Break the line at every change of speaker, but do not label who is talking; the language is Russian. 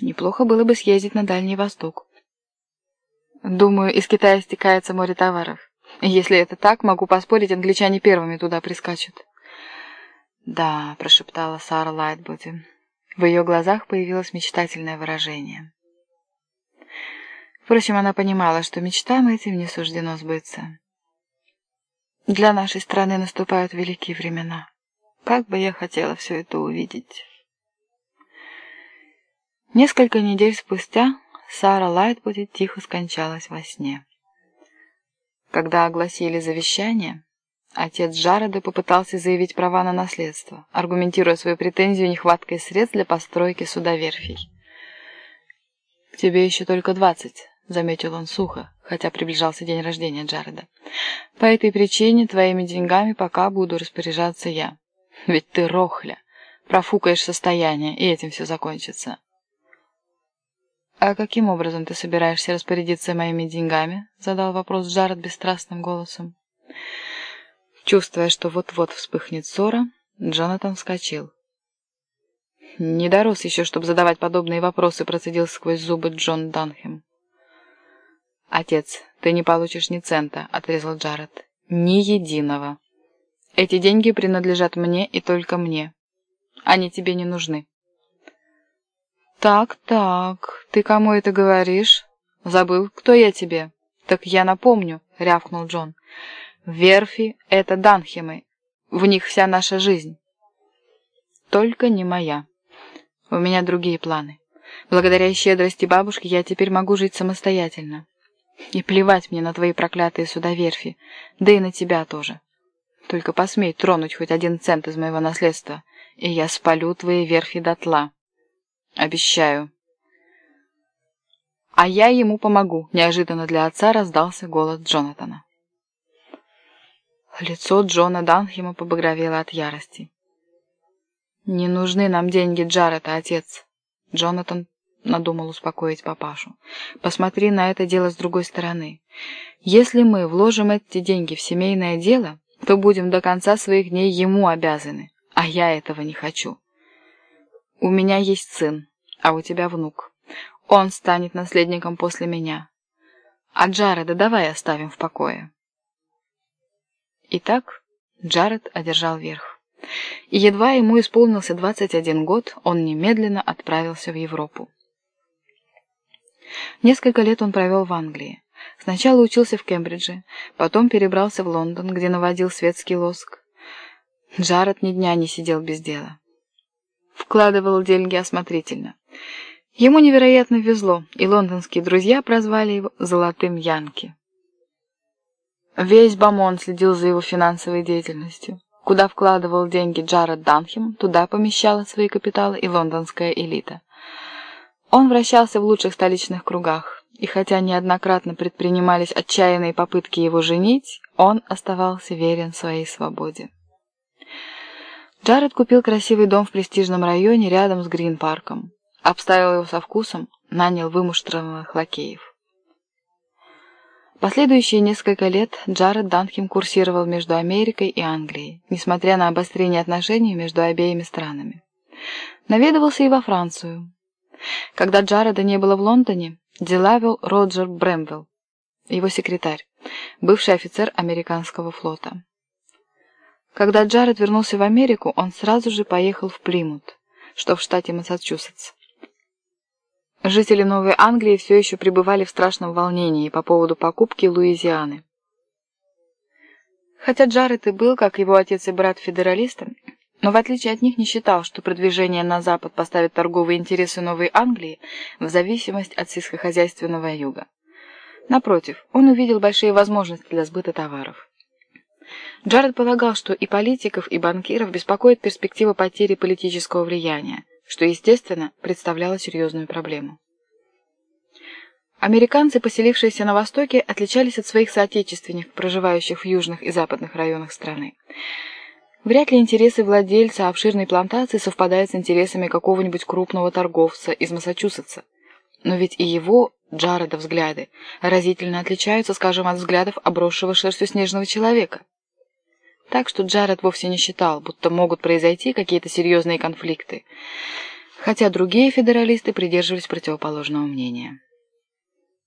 Неплохо было бы съездить на Дальний Восток. Думаю, из Китая стекается море товаров. Если это так, могу поспорить, англичане первыми туда прискачут. «Да», — прошептала Сара Лайтбуди. В ее глазах появилось мечтательное выражение. Впрочем, она понимала, что мечтам этим не суждено сбыться. Для нашей страны наступают великие времена. Как бы я хотела все это увидеть. Несколько недель спустя Сара Лайтбуди тихо скончалась во сне. Когда огласили завещание, отец Джареда попытался заявить права на наследство, аргументируя свою претензию нехваткой средств для постройки судоверфей. «Тебе еще только двадцать», — заметил он сухо, хотя приближался день рождения Джареда. «По этой причине твоими деньгами пока буду распоряжаться я. Ведь ты рохля, профукаешь состояние, и этим все закончится». «А каким образом ты собираешься распорядиться моими деньгами?» — задал вопрос Джаред бесстрастным голосом. Чувствуя, что вот-вот вспыхнет ссора, Джонатан вскочил. «Не дорос еще, чтобы задавать подобные вопросы», — процедил сквозь зубы Джон Данхем. «Отец, ты не получишь ни цента», — отрезал Джаред. «Ни единого. Эти деньги принадлежат мне и только мне. Они тебе не нужны». «Так, так, ты кому это говоришь? Забыл, кто я тебе?» «Так я напомню», — рявкнул Джон. «Верфи — это Данхемы. В них вся наша жизнь». «Только не моя. У меня другие планы. Благодаря щедрости бабушки я теперь могу жить самостоятельно. И плевать мне на твои проклятые судоверфи, да и на тебя тоже. Только посмей тронуть хоть один цент из моего наследства, и я спалю твои верфи дотла». Обещаю. А я ему помогу. Неожиданно для отца раздался голос Джонатана. Лицо Джона Данхема побагровело от ярости. «Не нужны нам деньги Джарета, отец!» Джонатан надумал успокоить папашу. «Посмотри на это дело с другой стороны. Если мы вложим эти деньги в семейное дело, то будем до конца своих дней ему обязаны, а я этого не хочу. У меня есть сын, а у тебя внук. Он станет наследником после меня. А Джареда давай оставим в покое. Итак, Джаред одержал верх. И едва ему исполнился 21 год, он немедленно отправился в Европу. Несколько лет он провел в Англии. Сначала учился в Кембридже, потом перебрался в Лондон, где наводил светский лоск. Джаред ни дня не сидел без дела вкладывал деньги осмотрительно. Ему невероятно везло, и лондонские друзья прозвали его «Золотым Янки». Весь Бамон следил за его финансовой деятельностью. Куда вкладывал деньги Джаред Данхем, туда помещала свои капиталы и лондонская элита. Он вращался в лучших столичных кругах, и хотя неоднократно предпринимались отчаянные попытки его женить, он оставался верен своей свободе. Джаред купил красивый дом в престижном районе рядом с Грин-парком. Обставил его со вкусом, нанял вымуштрованных лакеев. Последующие несколько лет Джаред Данхем курсировал между Америкой и Англией, несмотря на обострение отношений между обеими странами. Наведывался и во Францию. Когда Джареда не было в Лондоне, дела вел Роджер Брэмвелл, его секретарь, бывший офицер американского флота. Когда Джаред вернулся в Америку, он сразу же поехал в Плимут, что в штате Массачусетс. Жители Новой Англии все еще пребывали в страшном волнении по поводу покупки Луизианы. Хотя Джаред и был, как его отец и брат, федералистом, но в отличие от них не считал, что продвижение на запад поставит торговые интересы Новой Англии в зависимость от сельскохозяйственного юга. Напротив, он увидел большие возможности для сбыта товаров. Джаред полагал, что и политиков, и банкиров беспокоит перспектива потери политического влияния, что, естественно, представляло серьезную проблему. Американцы, поселившиеся на Востоке, отличались от своих соотечественников, проживающих в южных и западных районах страны. Вряд ли интересы владельца обширной плантации совпадают с интересами какого-нибудь крупного торговца из Массачусетса. Но ведь и его, Джареда, взгляды разительно отличаются, скажем, от взглядов обросшего шерстью снежного человека. Так что Джаред вовсе не считал, будто могут произойти какие-то серьезные конфликты. хотя другие федералисты придерживались противоположного мнения.